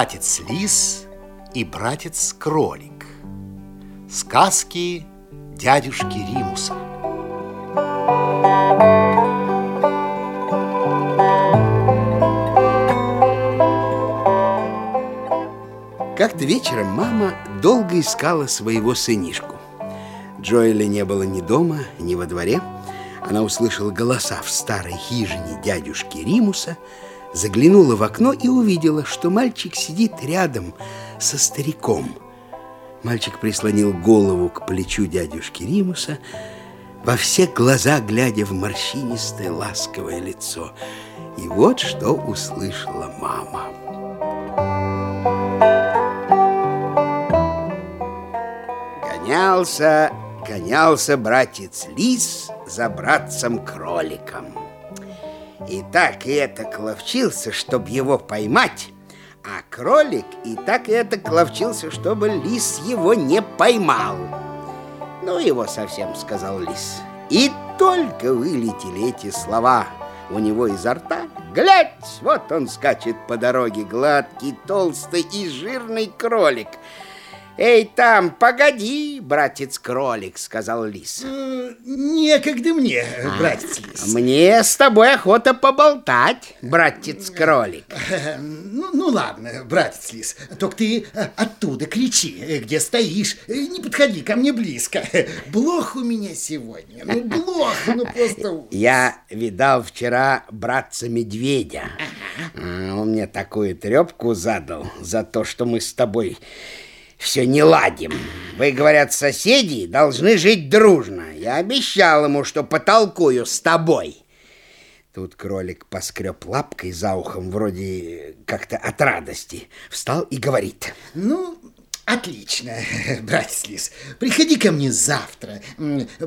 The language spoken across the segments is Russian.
Братец Лис и братец Кролик Сказки дядюшки Римуса Как-то вечером мама долго искала своего сынишку. Джоэля не было ни дома, ни во дворе. Она услышала голоса в старой хижине дядюшки Римуса, заглянула в окно и увидела, что мальчик сидит рядом со стариком. Мальчик прислонил голову к плечу дядюшки Римуса, во все глаза глядя в морщинистое ласковое лицо. И вот что услышала мама. Гонялся, гонялся братец Лис за братцем Кроликом. И так и это ловчился, чтобы его поймать, а кролик и так и это ловчился, чтобы лис его не поймал. Ну, его совсем, сказал лис. И только вылетели эти слова у него изо рта, глядь, вот он скачет по дороге, гладкий, толстый и жирный кролик – Эй, там, погоди, братец-кролик, сказал лис. Э, некогда мне, а, братец-лис. Мне с тобой охота поболтать, братец-кролик. Ну, ну ладно, братец-лис, только ты э, оттуда кричи, э, где стоишь, не подходи ко мне близко. Блох у меня сегодня, ну блох, ну просто... Я видал вчера братца-медведя. Ага. Он мне такую трепку задал за то, что мы с тобой все не ладим. Вы, говорят, соседи должны жить дружно. Я обещал ему, что потолкую с тобой. Тут кролик поскреб лапкой за ухом, вроде как-то от радости. Встал и говорит. Ну, Отлично, братец Лис. Приходи ко мне завтра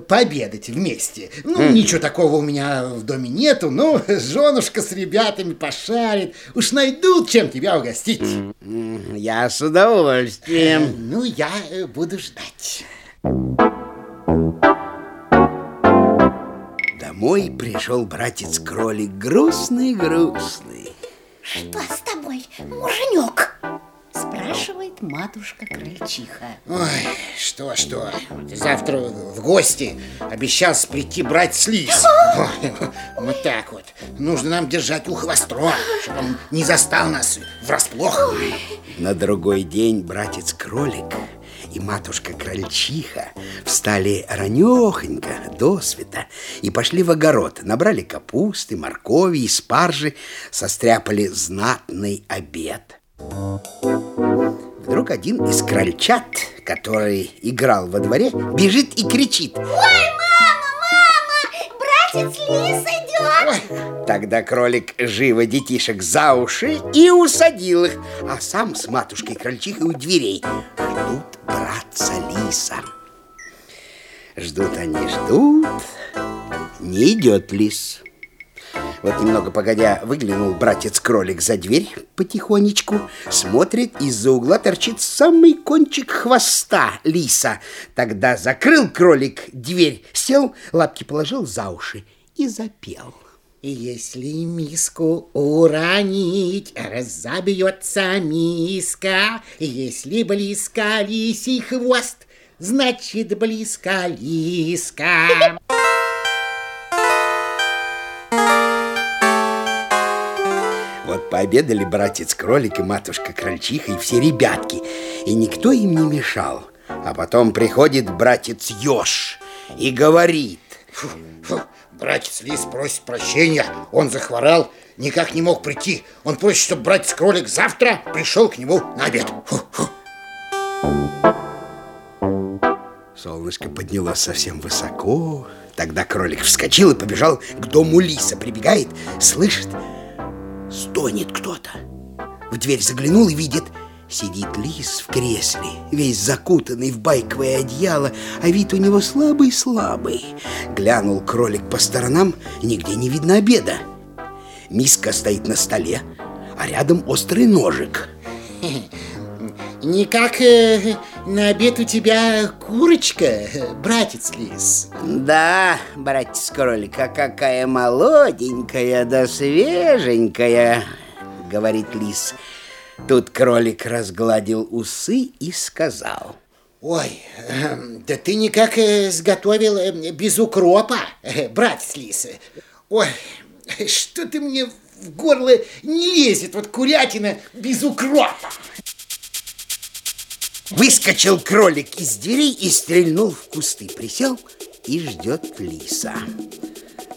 пообедать вместе. Ну, mm. ничего такого у меня в доме нету, но женушка с ребятами пошарит. Уж найдут, чем тебя угостить. Mm. Я с удовольствием. Э, ну, я э, буду ждать. Домой пришел братец-кролик грустный-грустный. Что с тобой, муженек? Спрашивает матушка крольчиха. Ой, что-что, завтра в гости обещал прийти брать слиз. вот так вот. Нужно нам держать ухо востро, чтобы он не застал нас врасплох. На другой день братец-кролик и матушка крольчиха встали ранехонько, до света, и пошли в огород. Набрали капусты, моркови и спаржи, состряпали знатный обед. Вдруг один из крольчат, который играл во дворе, бежит и кричит. Ой, мама, мама, братец Лис идет. Ой. Тогда кролик живо детишек за уши и усадил их, а сам с матушкой крольчихой у дверей ждут братца Лиса. Ждут они, ждут, не идет лис. Вот немного погодя выглянул братец-кролик за дверь потихонечку, смотрит, из-за угла торчит самый кончик хвоста лиса. Тогда закрыл кролик дверь, сел, лапки положил за уши и запел. Если миску уронить, разобьется миска. Если близко лисий хвост, значит близко лиска. Пообедали братец-кролик и матушка-крольчиха и все ребятки, и никто им не мешал. А потом приходит братец-еж и говорит... Фу, фу, братец Лис просит прощения, он захворал, никак не мог прийти. Он просит, чтобы братец-кролик завтра пришел к нему на обед. Фу, фу. Солнышко поднялось совсем высоко. Тогда кролик вскочил и побежал к дому лиса. Прибегает, слышит, Стонет кто-то. В дверь заглянул и видит, сидит лис в кресле, весь закутанный в байковое одеяло, а вид у него слабый-слабый. Глянул кролик по сторонам, нигде не видно обеда. Миска стоит на столе, а рядом острый ножик. Никак э, на обед у тебя курочка, братец Лис. Да, братец кролик, а какая молоденькая да свеженькая, говорит лис. Тут кролик разгладил усы и сказал. Ой, эм, да ты никак э, сготовил э, без укропа, э, братец Лис. Ой, что ты мне в горло не лезет, вот курятина без укропа. Выскочил кролик из дверей и стрельнул в кусты. Присел и ждет лиса.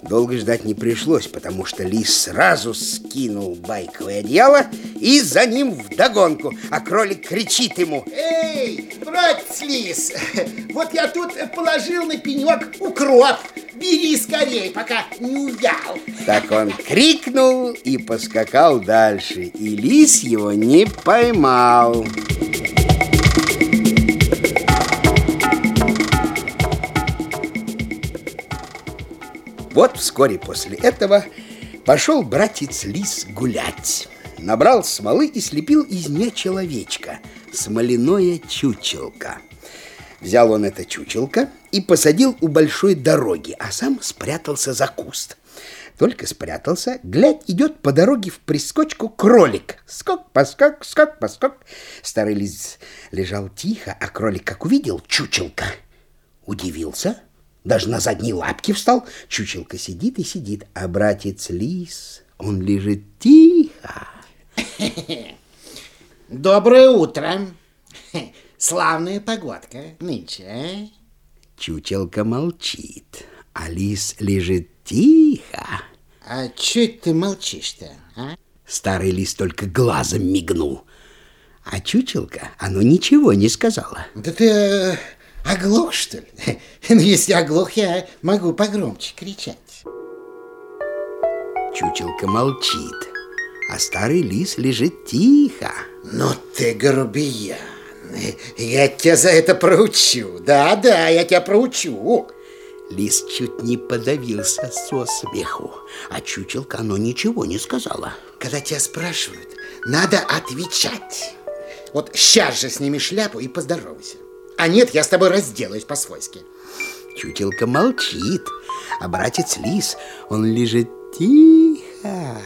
Долго ждать не пришлось, потому что лис сразу скинул байковое одеяло и за ним вдогонку, а кролик кричит ему. Эй, братец Лис, вот я тут положил на пенек укроп. Бери скорее, пока не увял. Так он крикнул и поскакал дальше, и лис его не поймал. Вот вскоре после этого пошел братец Лис гулять. Набрал смолы и слепил из нее человечка, смоляное чучелко. Взял он это чучелко и посадил у большой дороги, а сам спрятался за куст. Только спрятался, глядь, идет по дороге в прискочку кролик. Скок-поскок, скок-поскок. Старый лис лежал тихо, а кролик, как увидел чучелка, удивился, даже на задние лапки встал. Чучелка сидит и сидит, а братец лис, он лежит тихо. Доброе утро. Славная погодка нынче, а? Чучелка молчит, а лис лежит тихо. А че ты молчишь-то, а? Старый лис только глазом мигнул. А чучелка, оно ничего не сказала. Да ты э, оглох, что ли? Ну, если оглох, я могу погромче кричать. Чучелка молчит, а старый лис лежит тихо. Ну ты грубиян. Я тебя за это проучу. Да-да, я тебя проучу. Лис чуть не подавился со смеху, а чучелка оно ничего не сказала. Когда тебя спрашивают, надо отвечать. Вот сейчас же сними шляпу и поздоровайся. А нет, я с тобой разделаюсь по-свойски. Чучелка молчит, а братец Лис, он лежит тихо.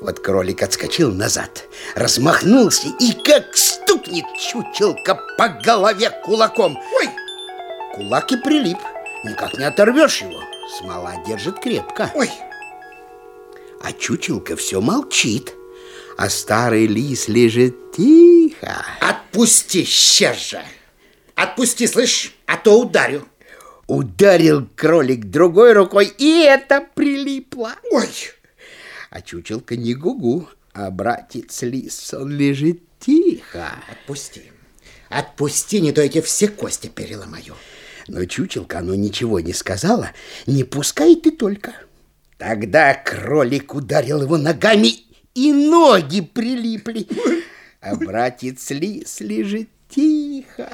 Вот кролик отскочил назад, размахнулся и как стукнет чучелка по голове кулаком. Ой! Кулак и прилип, никак не оторвешь его. Смола держит крепко. Ой! А чучелка все молчит, а старый лис лежит тихо. Отпусти, сейчас же. Отпусти, слышь, а то ударю. Ударил кролик другой рукой, и это прилипло. Ой! А чучелка не гугу, а братец лис, он лежит тихо. Отпусти. Отпусти, не то я тебе все кости переломаю. Но чучелка, оно ничего не сказала, не пускай ты только. Тогда кролик ударил его ногами, и ноги прилипли. А братец лис лежит тихо.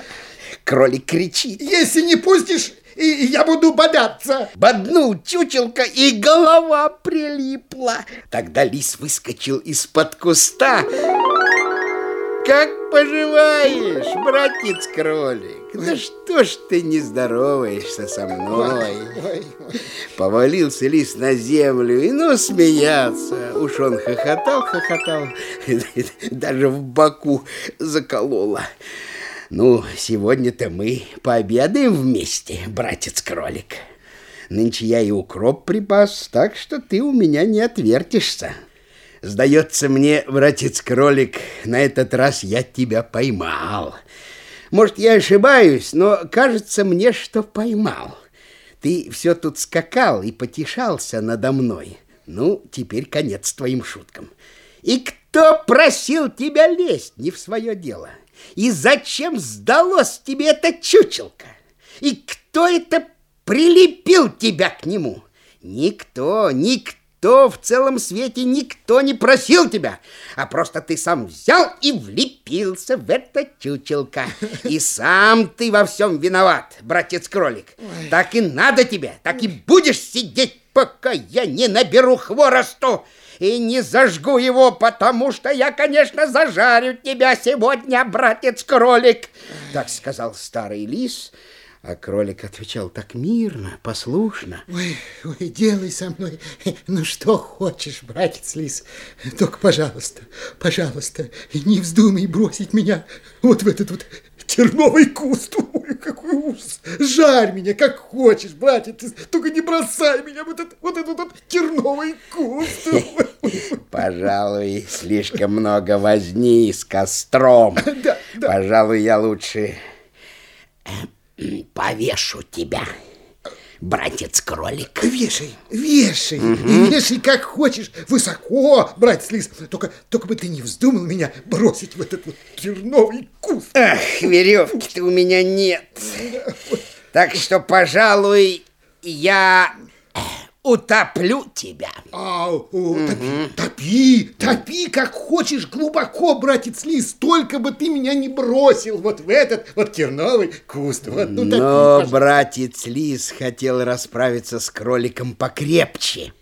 Кролик кричит. Если не пустишь, и я буду бодаться. Боднул чучелка, и голова прилипла. Тогда лис выскочил из-под куста. Как поживаешь, братец кролик? Да что ж ты не здороваешься со мной? Повалился лис на землю и ну смеяться. Уж он хохотал, хохотал, даже в боку закололо. Ну, сегодня-то мы пообедаем вместе, братец-кролик. Нынче я и укроп припас, так что ты у меня не отвертишься. Сдается мне, братец-кролик, на этот раз я тебя поймал. Может, я ошибаюсь, но кажется мне, что поймал. Ты все тут скакал и потешался надо мной. Ну, теперь конец твоим шуткам. И кто просил тебя лезть не в свое дело? И зачем сдалось тебе эта чучелка? И кто это прилепил тебя к нему? Никто, никто никто в целом свете, никто не просил тебя, а просто ты сам взял и влепился в это чучелко. И сам ты во всем виноват, братец-кролик. Так и надо тебе, так и будешь сидеть, пока я не наберу хворосту и не зажгу его, потому что я, конечно, зажарю тебя сегодня, братец-кролик. Так сказал старый лис, а кролик отвечал так мирно, послушно. Ой, ой, делай со мной, ну что хочешь, братец Лис. Только, пожалуйста, пожалуйста, не вздумай бросить меня вот в этот вот терновый куст. Ой, какой ужас. Жарь меня, как хочешь, братец. Только не бросай меня в этот вот этот вот терновый куст. Пожалуй, слишком много возни с костром. Да, да. Пожалуй, я лучше повешу тебя, братец-кролик. Вешай, вешай, угу. вешай как хочешь, высоко, братец Лис. Только, только бы ты не вздумал меня бросить в этот вот терновый куст. Ах, веревки-то у меня нет. Так что, пожалуй, я утоплю тебя. А, о, топи, топи, топи, как хочешь, глубоко, братец Лис, только бы ты меня не бросил вот в этот вот терновый куст. Вот, ну, топи, Но пожалуйста. братец Лис хотел расправиться с кроликом покрепче.